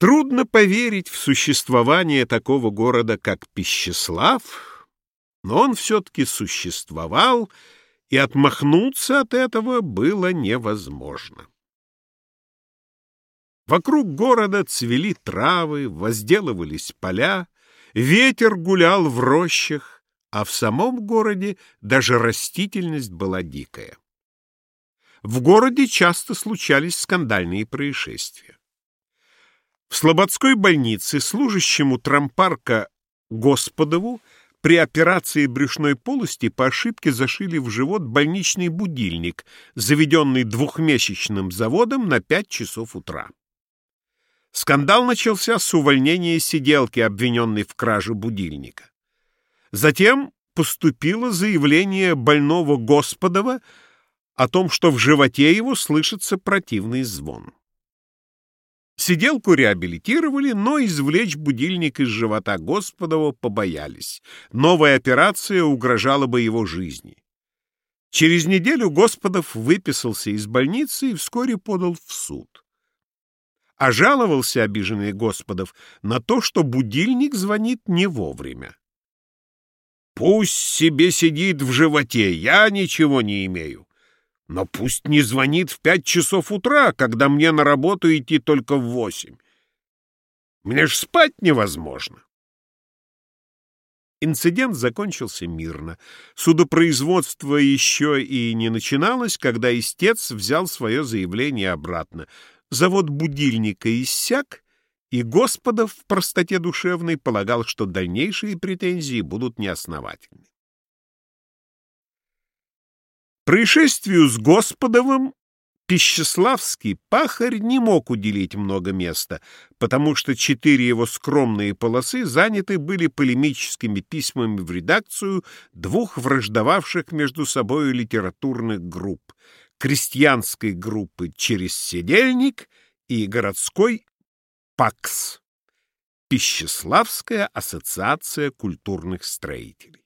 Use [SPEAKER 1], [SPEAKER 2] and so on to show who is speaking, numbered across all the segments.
[SPEAKER 1] Трудно поверить в существование такого города, как Пищеслав, но он все-таки существовал, и отмахнуться от этого было невозможно. Вокруг города цвели травы, возделывались поля, ветер гулял в рощах, а в самом городе даже растительность была дикая. В городе часто случались скандальные происшествия. В Слободской больнице служащему трампарка Господову при операции брюшной полости по ошибке зашили в живот больничный будильник, заведенный двухмесячным заводом на пять часов утра. Скандал начался с увольнения сиделки, обвиненной в краже будильника. Затем поступило заявление больного Господова о том, что в животе его слышится противный звон. Сиделку реабилитировали, но извлечь будильник из живота Господова побоялись. Новая операция угрожала бы его жизни. Через неделю Господов выписался из больницы и вскоре подал в суд. А жаловался обиженный Господов на то, что будильник звонит не вовремя. «Пусть себе сидит в животе, я ничего не имею. Но пусть не звонит в пять часов утра, когда мне на работу идти только в восемь. Мне ж спать невозможно. Инцидент закончился мирно. Судопроизводство еще и не начиналось, когда истец взял свое заявление обратно. Завод будильника иссяк, и Господов в простоте душевной полагал, что дальнейшие претензии будут неосновательны. Происшествию с Господовым Пищеславский пахарь не мог уделить много места, потому что четыре его скромные полосы заняты были полемическими письмами в редакцию двух враждовавших между собой литературных групп — крестьянской группы «Через седельник» и городской «ПАКС» — Пищеславская ассоциация культурных строителей.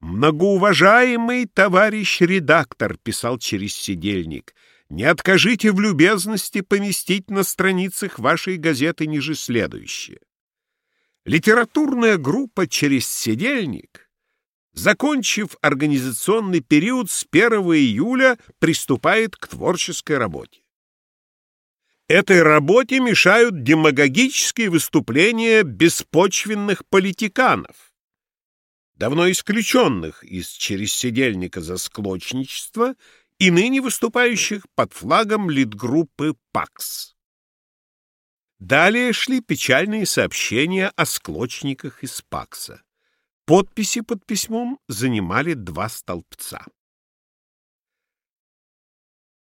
[SPEAKER 1] «Многоуважаемый товарищ редактор», — писал через сидельник, — «не откажите в любезности поместить на страницах вашей газеты ниже следующее. Литературная группа «Через сидельник», закончив организационный период с 1 июля, приступает к творческой работе. Этой работе мешают демагогические выступления беспочвенных политиканов давно исключенных из чересседельника за склочничество и ныне выступающих под флагом литгруппы ПАКС. Далее шли печальные сообщения о склочниках из ПАКСа. Подписи под письмом занимали два столбца.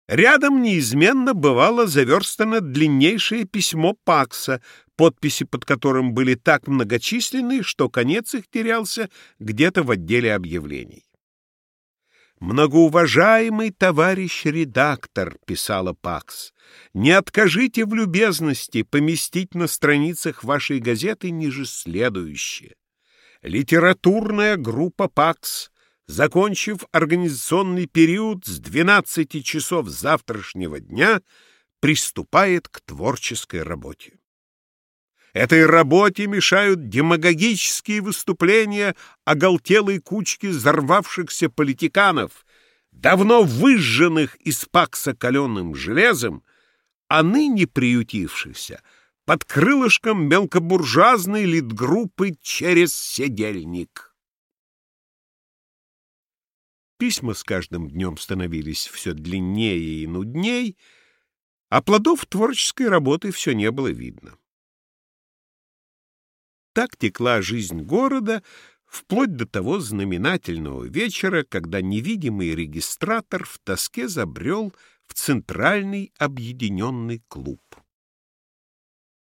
[SPEAKER 1] Рядом неизменно бывало заверстано длиннейшее письмо Пакса, подписи под которым были так многочисленны, что конец их терялся где-то в отделе объявлений. «Многоуважаемый товарищ редактор», — писала Пакс, — «не откажите в любезности поместить на страницах вашей газеты ниже следующее. Литературная группа Пакс — закончив организационный период с 12 часов завтрашнего дня, приступает к творческой работе. Этой работе мешают демагогические выступления оголтелой кучки взорвавшихся политиканов, давно выжженных из пакса каленым железом, а ныне приютившихся под крылышком мелкобуржуазной литгруппы через седельник. Письма с каждым днем становились все длиннее и нудней, а плодов творческой работы все не было видно. Так текла жизнь города вплоть до того знаменательного вечера, когда невидимый регистратор в тоске забрел в Центральный объединенный клуб.